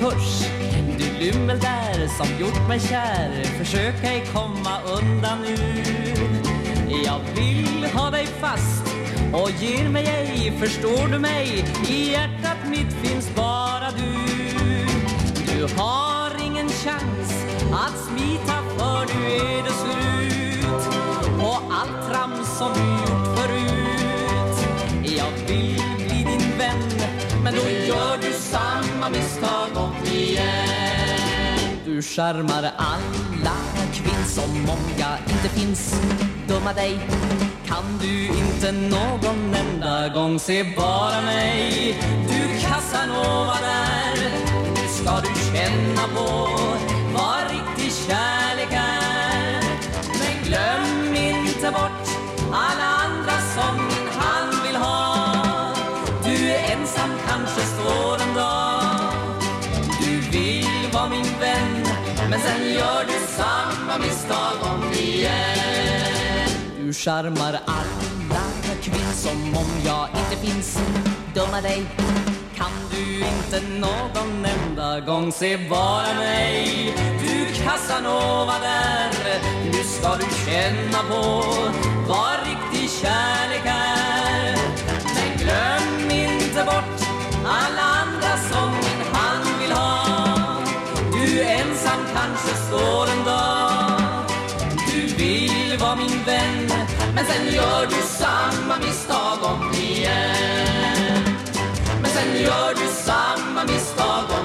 törs. Du lymmel där som gjort mig kär? Försök ej komma undan nu. Jag vill ha dig fast och ger mig ej. Förstår du mig? I hjärtat mitt finns bara du. Du har ingen chans att smita för nu är det slut. På allt trams som du gjort samma misstag om igen. Du charmar alla kvinn som om jag inte finns. Dumma dig. Kan du inte någon enda gång se bara mig? Du Casanova där, nu ska du känna på min vän. Men sen gör du samma misstag om igen. Du charmar alla kvinn som om jag inte finns. Dumma dig. Kan du inte någon enda gång se bara mig? Du Casanova där, nu ska du känna på vad riktig kärlek är. Du ensam kanske står en dag. Du vill vara min vän men sen gör du samma misstag om igen. Men sen gör du samma misstag om